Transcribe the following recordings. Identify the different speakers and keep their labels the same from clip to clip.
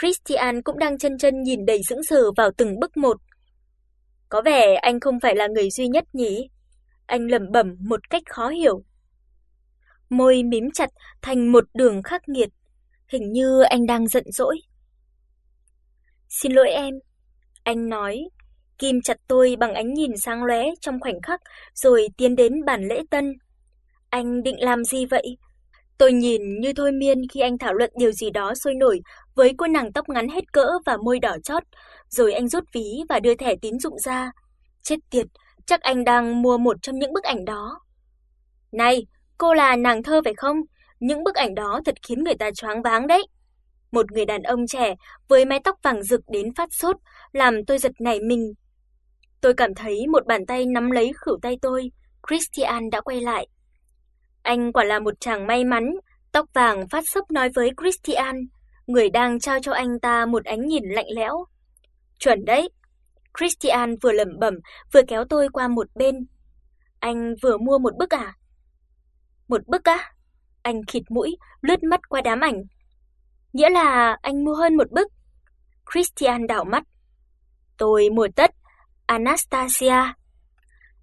Speaker 1: Christian cũng đang chân chân nhìn đầy sững sờ vào từng bức một. Có vẻ anh không phải là người duy nhất nhỉ? Anh lẩm bẩm một cách khó hiểu. Môi mím chặt thành một đường khắc nghiệt, hình như anh đang giận dỗi. "Xin lỗi em." Anh nói, kim chặt tôi bằng ánh nhìn sáng lóe trong khoảnh khắc rồi tiến đến bàn lễ tân. Anh định làm gì vậy? Tôi nhìn như thôi miên khi anh thảo luận điều gì đó sôi nổi với cô nàng tóc ngắn hết cỡ và môi đỏ chót, rồi anh rút ví và đưa thẻ tín dụng ra. Chết tiệt, chắc anh đang mua một trong những bức ảnh đó. Này, cô là nàng thơ phải không? Những bức ảnh đó thật khiến người ta choáng váng đấy. Một người đàn ông trẻ với mái tóc vàng rực đến phát sốt, làm tôi giật nảy mình. Tôi cảm thấy một bàn tay nắm lấy khuỷu tay tôi, Christian đã quay lại. Anh quả là một chàng may mắn, tóc vàng phát sốc nói với Christian, người đang trao cho anh ta một ánh nhìn lạnh lẽo. Chuẩn đấy. Christian vừa lẩm bẩm, vừa kéo tôi qua một bên. Anh vừa mua một bức à? Một bức á? Anh khịt mũi, lướt mắt qua đám ảnh. Nghĩa là anh mua hơn một bức. Christian đảo mắt. Tôi mua tất Anastasia.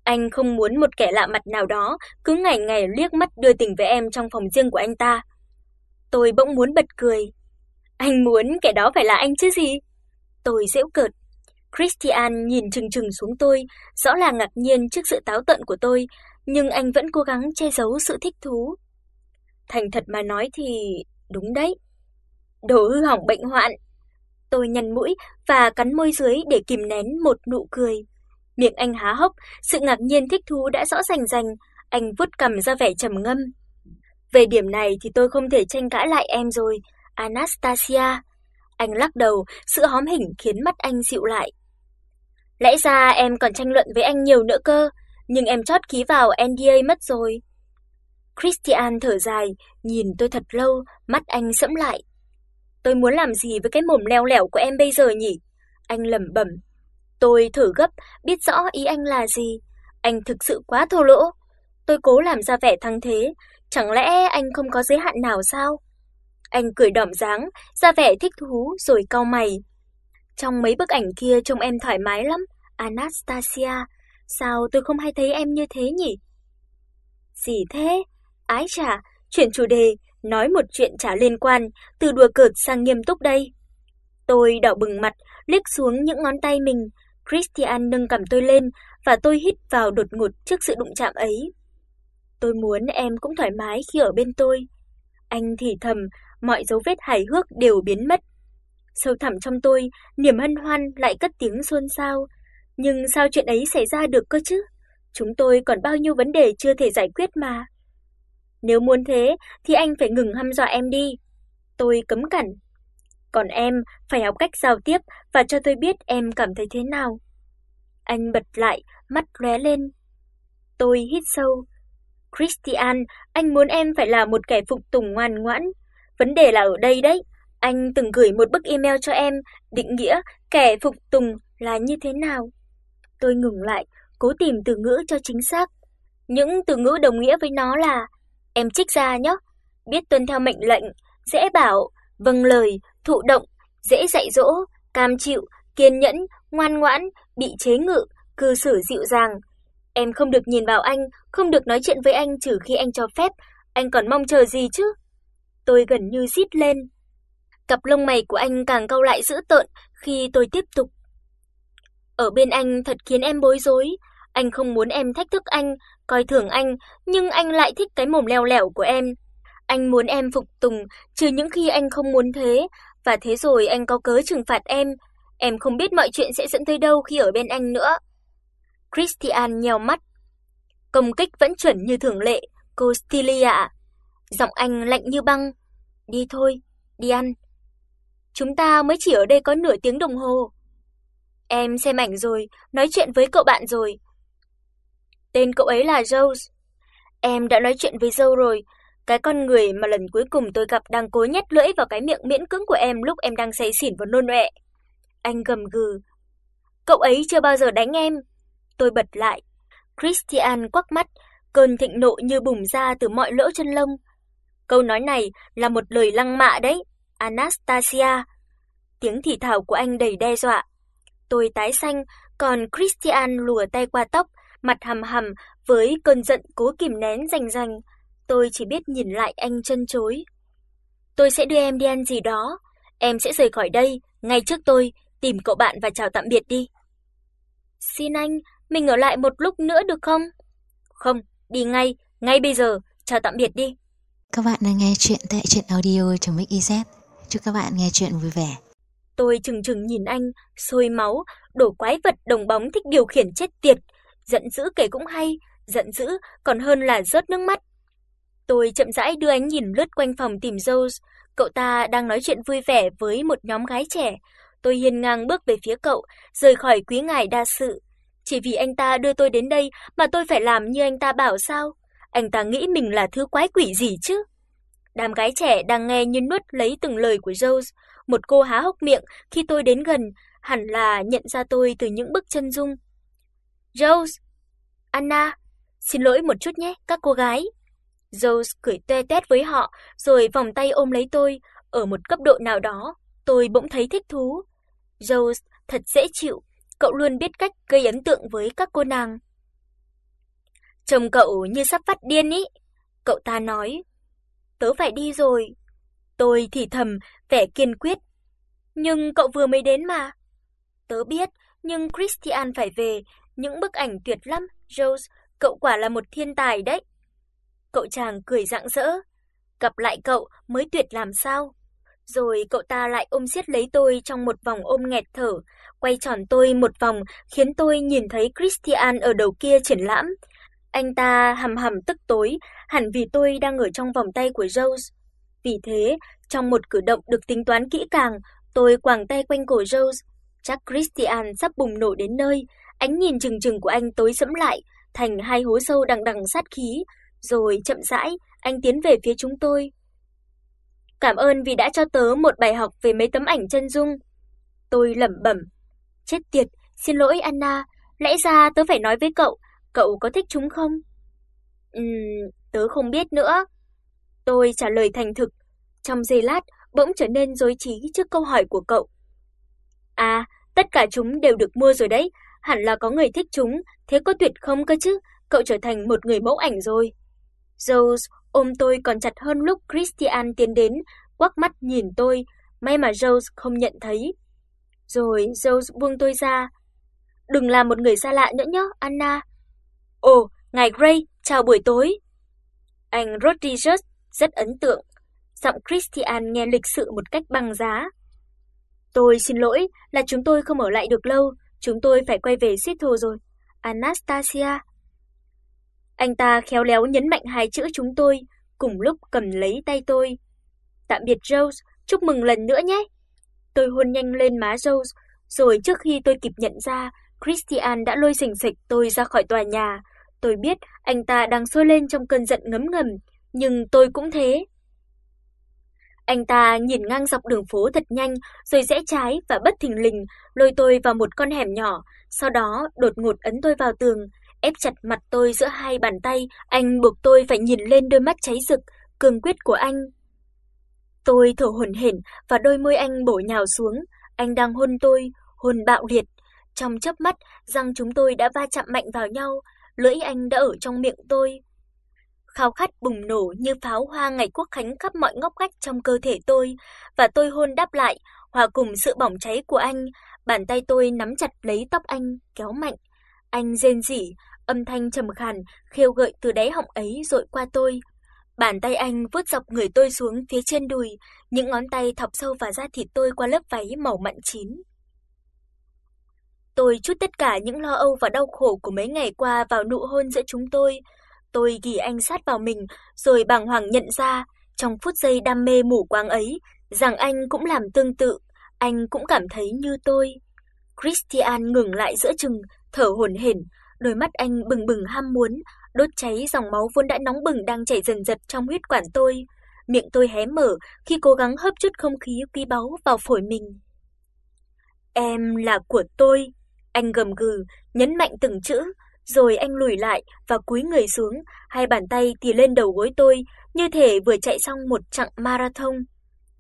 Speaker 1: Anh không muốn một kẻ lạ mặt nào đó cứ ngày ngày liếc mắt đưa tình với em trong phòng riêng của anh ta. Tôi bỗng muốn bật cười. Anh muốn kẻ đó phải là anh chứ gì? Tôi giễu cợt. Christian nhìn chừng chừng xuống tôi, rõ là ngạc nhiên trước sự táo tợn của tôi, nhưng anh vẫn cố gắng che giấu sự thích thú. Thành thật mà nói thì đúng đấy. Đồ hư hỏng bệnh hoạn. Tôi nhăn mũi và cắn môi dưới để kìm nén một nụ cười. Miệng anh há hốc, sự ngạc nhiên thích thú đã rõ rành rành, anh vuốt cằm ra vẻ trầm ngâm. Về điểm này thì tôi không thể tranh cãi lại em rồi, Anastasia. Anh lắc đầu, sự hóm hỉnh khiến mắt anh dịu lại. Lẽ ra em còn tranh luận với anh nhiều nữa cơ, nhưng em chót ký vào NDA mất rồi. Christian thở dài, nhìn tôi thật lâu, mắt anh sẫm lại. Tôi muốn làm gì với cái mồm leo lẻo của em bây giờ nhỉ? Anh lẩm bẩm. Tôi thở gấp, biết rõ ý anh là gì. Anh thực sự quá thô lỗ. Tôi cố làm ra vẻ thăng thế, chẳng lẽ anh không có giới hạn nào sao? Anh cười đỏm dáng, ra vẻ thích thú rồi cau mày. Trong mấy bức ảnh kia trông em thoải mái lắm, Anastasia, sao tôi không hay thấy em như thế nhỉ? Gì thế? Ái chà, chuyển chủ đề, nói một chuyện chả liên quan, từ đùa cợt sang nghiêm túc đây. Tôi đỏ bừng mặt, liếc xuống những ngón tay mình, Christian nâng cầm tôi lên và tôi hít vào đột ngột trước sự đụng chạm ấy. Tôi muốn em cũng thoải mái khi ở bên tôi. Anh thì thầm, mọi dấu vết hài hước đều biến mất. Sâu thẳm trong tôi, niềm hân hoan lại cất tiếng xôn xao, nhưng sao chuyện ấy xảy ra được cơ chứ? Chúng tôi còn bao nhiêu vấn đề chưa thể giải quyết mà. Nếu muốn thế thì anh phải ngừng hăm dọa em đi. Tôi cấm cản. Còn em phải học cách giao tiếp và cho tôi biết em cảm thấy thế nào. Anh bật lại, mắt lóe lên. Tôi hít sâu. Christian, anh muốn em phải là một kẻ phục tùng ngoan ngoãn. Vấn đề là ở đây đấy. Anh từng gửi một bức email cho em, định nghĩa kẻ phục tùng là như thế nào. Tôi ngừng lại, cố tìm từ ngữ cho chính xác. Những từ ngữ đồng nghĩa với nó là em trích ra nhé. Biết tuân theo mệnh lệnh, dễ bảo, vâng lời, thụ động, dễ dạy dỗ, cam chịu, kiên nhẫn, ngoan ngoãn, bị chế ngự, cư xử dịu dàng. Em không được nhìn vào anh, không được nói chuyện với anh trừ khi anh cho phép, anh còn mong chờ gì chứ? Tôi gần như rít lên. Cặp lông mày của anh càng cau lại dữ tợn khi tôi tiếp tục. Ở bên anh thật khiến em bối rối, anh không muốn em thách thức anh, coi thường anh, nhưng anh lại thích cái mồm leo lẻo của em. Anh muốn em phục tùng, trừ những khi anh không muốn thế, và thế rồi anh có cớ trừng phạt em. Em không biết mọi chuyện sẽ dẫn tới đâu khi ở bên anh nữa. Christian nheo mắt. Công kích vẫn chuẩn như thường lệ, cô Stilia. Giọng anh lạnh như băng. Đi thôi, đi ăn. Chúng ta mới chỉ ở đây có nửa tiếng đồng hồ. Em xem ảnh rồi, nói chuyện với cậu bạn rồi. Tên cậu ấy là Rose. Em đã nói chuyện với Joe rồi, cái con người mà lần cuối cùng tôi gặp đang cố nhét lưỡi vào cái miệng miễn cưỡng của em lúc em đang say xỉn và nôn ọe. Anh gầm gừ. Cậu ấy chưa bao giờ đánh em. Tôi bật lại. Christian quắc mắt, cơn thịnh nộ như bùng ra từ mọi lỗ chân lông. Câu nói này là một lời lăng mạ đấy, Anastasia. tiếng thì thào của anh đầy đe dọa. Tôi tái xanh, còn Christian lùa tay qua tóc, mặt hầm hầm với cơn giận cố kìm nén rành rành. Tôi chỉ biết nhìn lại anh chân chối. Tôi sẽ đưa em đi ăn gì đó, em sẽ rời khỏi đây ngay trước tôi, tìm cậu bạn và chào tạm biệt đi. Xin anh, mình ở lại một lúc nữa được không? Không, đi ngay, ngay bây giờ, chào tạm biệt đi.
Speaker 2: Các bạn đang nghe chuyện tại truyện audio.mix.iz. Chúc các bạn nghe chuyện vui vẻ.
Speaker 1: Tôi chừng chừng nhìn anh, sôi máu, đổ quái vật đồng bóng thích điều khiển chết tiệt, giận dữ kể cũng hay, giận dữ còn hơn là rớt nước mắt. Tôi chậm rãi đưa ánh nhìn lướt quanh phòng tìm Rose, cậu ta đang nói chuyện vui vẻ với một nhóm gái trẻ. Tôi hiên ngang bước về phía cậu, rời khỏi quý ngài đa sự. Chỉ vì anh ta đưa tôi đến đây mà tôi phải làm như anh ta bảo sao? Anh ta nghĩ mình là thứ quái quỷ gì chứ? Đám gái trẻ đang nghe như nuốt lấy từng lời của Rose, một cô há hốc miệng khi tôi đến gần, hẳn là nhận ra tôi từ những bước chân dung. "Rose, Anna, xin lỗi một chút nhé các cô gái." Zeus cười toe toét với họ, rồi vòng tay ôm lấy tôi, ở một cấp độ nào đó, tôi bỗng thấy thích thú. Zeus thật dễ chịu, cậu luôn biết cách gây ấn tượng với các cô nàng. Trông cậu như sắp phát điên ý, cậu ta nói. Tớ phải đi rồi. Tôi thì thầm, vẻ kiên quyết. Nhưng cậu vừa mới đến mà. Tớ biết, nhưng Christian phải về, những bức ảnh tuyệt lắm, Rose, cậu quả là một thiên tài đấy. Cậu chàng cười rạng rỡ, gặp lại cậu mới tuyệt làm sao. Rồi cậu ta lại ôm siết lấy tôi trong một vòng ôm nghẹt thở, quay tròn tôi một vòng khiến tôi nhìn thấy Christian ở đầu kia triển lãm. Anh ta hầm hầm tức tối, hẳn vì tôi đang ở trong vòng tay của Rose. Vì thế, trong một cử động được tính toán kỹ càng, tôi quàng tay quanh cổ Rose. Chắc Christian sắp bùng nổ đến nơi, ánh nhìn trừng trừng của anh tối sẫm lại thành hai hố sâu đằng đằng sát khí, rồi chậm rãi anh tiến về phía chúng tôi. Cảm ơn vì đã cho tớ một bài học về mấy tấm ảnh chân dung. Tôi lẩm bẩm. Chết tiệt, xin lỗi Anna, lẽ ra tớ phải nói với cậu, cậu có thích chúng không? Ừm, tớ không biết nữa. Tôi trả lời thành thực, trong giây lát bỗng trở nên rối trí trước câu hỏi của cậu. À, tất cả chúng đều được mua rồi đấy, hẳn là có người thích chúng, thế có tuyệt không cơ chứ, cậu trở thành một người mẫu ảnh rồi. Rose ôm tôi còn chặt hơn lúc Christian tiến đến, quắc mắt nhìn tôi, may mà Rose không nhận thấy. Rồi Rose buông tôi ra. "Đừng làm một người xa lạ nữa nhé, Anna." "Ồ, ngài Gray, chào buổi tối." Anh Rodriguez rất ấn tượng. Giọng Christian nghe lịch sự một cách bằng giá. "Tôi xin lỗi là chúng tôi không ở lại được lâu, chúng tôi phải quay về Seattle rồi." Anastasia anh ta khéo léo nhấn mạnh hai chữ chúng tôi, cùng lúc cầm lấy tay tôi. "Tạm biệt Rose, chúc mừng lần nữa nhé." Tôi hôn nhanh lên má Rose, rồi trước khi tôi kịp nhận ra, Christian đã lôi sình sịch tôi ra khỏi tòa nhà. Tôi biết anh ta đang sôi lên trong cơn giận ngấm ngầm, nhưng tôi cũng thế. Anh ta nhìn ngang dọc đường phố thật nhanh, rồi rẽ trái và bất thình lình lôi tôi vào một con hẻm nhỏ, sau đó đột ngột ấn tôi vào tường, ép chặt mặt tôi giữa hai bàn tay, anh buộc tôi phải nhìn lên đôi mắt cháy rực, cương quyết của anh. Tôi thở hổn hển và đôi môi anh bổ nhào xuống, anh đang hôn tôi, hôn bạo liệt. Trong chớp mắt, răng chúng tôi đã va chạm mạnh vào nhau, lưỡi anh đã ở trong miệng tôi. Khao khát bùng nổ như pháo hoa ngày quốc khánh khắp mọi ngóc ngách trong cơ thể tôi và tôi hôn đáp lại, hòa cùng sự bỏng cháy của anh, bàn tay tôi nắm chặt lấy tóc anh, kéo mạnh. Anh rên rỉ, âm thanh trầm khàn khiêu gợi từ đáy họng ấy dội qua tôi. Bàn tay anh vuốt dọc người tôi xuống phía trên đùi, những ngón tay thọc sâu vào da thịt tôi qua lớp váy màu mặn chín. Tôi chút tất cả những lo âu và đau khổ của mấy ngày qua vào nụ hôn giữa chúng tôi. Tôi ghì anh sát vào mình, rồi bàng hoàng nhận ra, trong phút giây đam mê mù quáng ấy, rằng anh cũng làm tương tự, anh cũng cảm thấy như tôi. Christian ngừng lại giữa chừng, thở hổn hển, đôi mắt anh bừng bừng ham muốn, đốt cháy dòng máu vốn đã nóng bừng đang chảy dần dật trong huyết quản tôi. Miệng tôi hé mở khi cố gắng hấp chút không khí quý báu vào phổi mình. "Em là của tôi." Anh gầm gừ, nhấn mạnh từng chữ, rồi anh lùi lại và cúi người xuống, hai bàn tay thì lên đầu gối tôi, như thể vừa chạy xong một chặng marathon.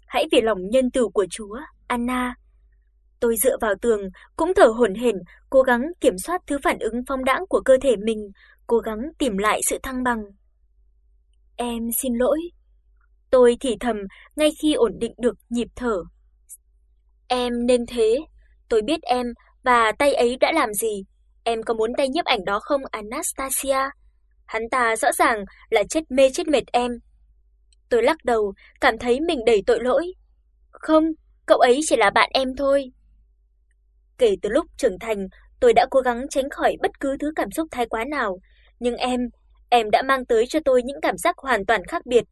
Speaker 1: "Hãy vì lòng nhân từ của Chúa, Anna." Tôi dựa vào tường, cũng thở hổn hển, cố gắng kiểm soát thứ phản ứng phong đãng của cơ thể mình, cố gắng tìm lại sự thăng bằng. Em xin lỗi. Tôi thì thầm ngay khi ổn định được nhịp thở. Em nên thế, tôi biết em và tay ấy đã làm gì. Em có muốn tay nhiếp ảnh đó không Anastasia? Hắn ta rõ ràng là chết mê chết mệt em. Tôi lắc đầu, cảm thấy mình đầy tội lỗi. Không, cậu ấy chỉ là bạn em thôi. Kể từ lúc trưởng thành, tôi đã cố gắng tránh khỏi bất cứ thứ cảm xúc thái quá nào, nhưng em, em đã mang tới cho tôi những cảm giác hoàn toàn khác biệt.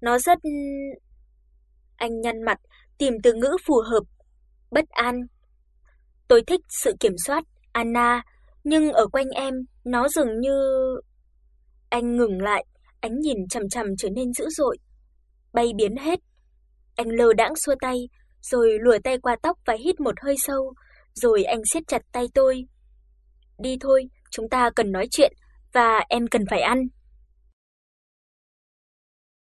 Speaker 1: Nó rất Anh nhăn mặt, tìm từ ngữ phù hợp. Bất an. Tôi thích sự kiểm soát, Anna, nhưng ở quanh em nó dường như Anh ngừng lại, ánh nhìn chằm chằm trở nên dữ dội, bay biến hết. Anh lơ đãng xua tay, rồi lùa tay qua tóc và hít một hơi sâu, rồi anh siết chặt tay tôi. "Đi thôi, chúng ta cần nói chuyện và em cần phải ăn."